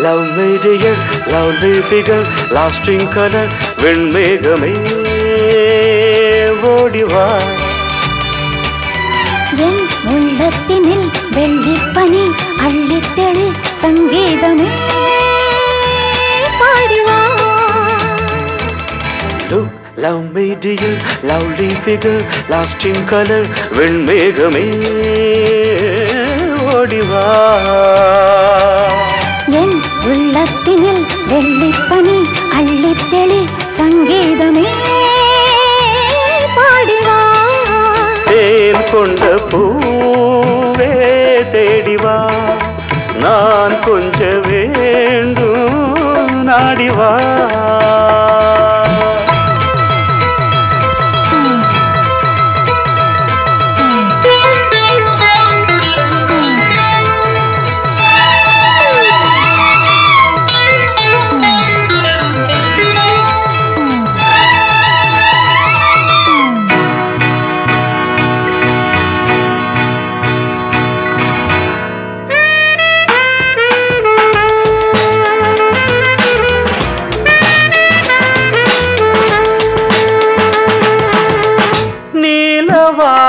Love மேடிகள் love தீபிகள் lasting colour ஓடிவார் லுக் லவ் மேடியர் லவ்லி ஃபிகர் லாஸ்டிங் கலர் வெண்மேகமே ஓடிவா. என் உள்ளத்தினில் வெள்ளிப்பனி அள்ளித்தெளி சங்கீதமே பாடிவா. தேன் கொண்ட பூவே தேடிவா. நான் கொஞ்ச வேண்டும் நாடிவா.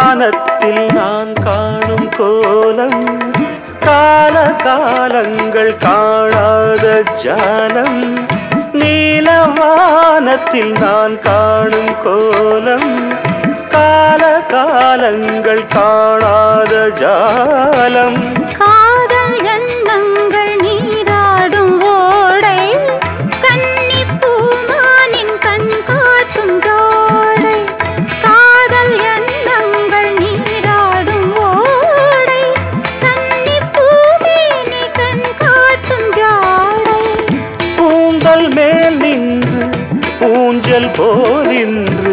வானத்தில் நான் காணும் கோலம் கால காலங்கள் காணாத ஜாலம் நீல வானத்தில் நான் காணும் கோலம் கால காலங்கள் காணாத ஜாலம். ஊஞ்சல் போலின்று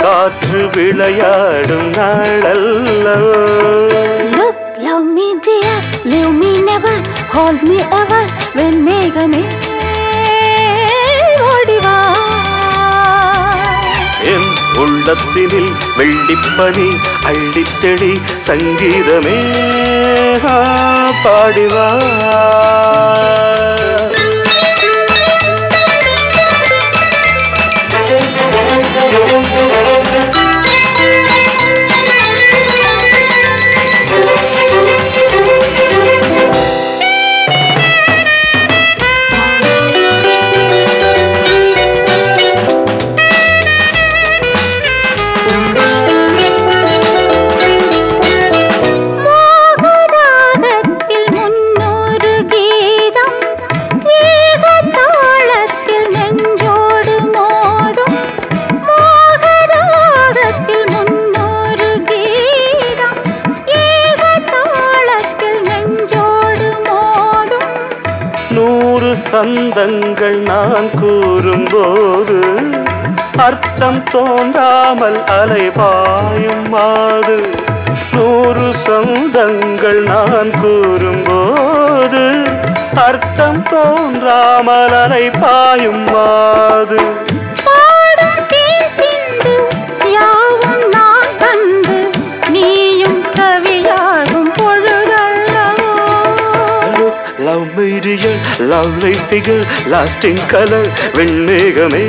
காற்று விளையாடும் நாளல்ல. love me dear, leave me never, hold me ever, when மேகமே ஓடிவா என் உள்ளத்தினில் வெள்ளிப்பனி அள்ளித்தெளி சங்கீதமே பாடிவா. சந்தங்கள் நான் கூறும்போது அர்த்தம் தோன்றாமல் அலைபாயும் மாது. நூறு சொந்தங்கள் நான் கூறும்போது அர்த்தம் தோன்றாமல் அலைபாயும் மாது. லவ் மீடியல் லவ் லைட்டிகள் லாஸ்டிங் கலர் வெண்மேகமே.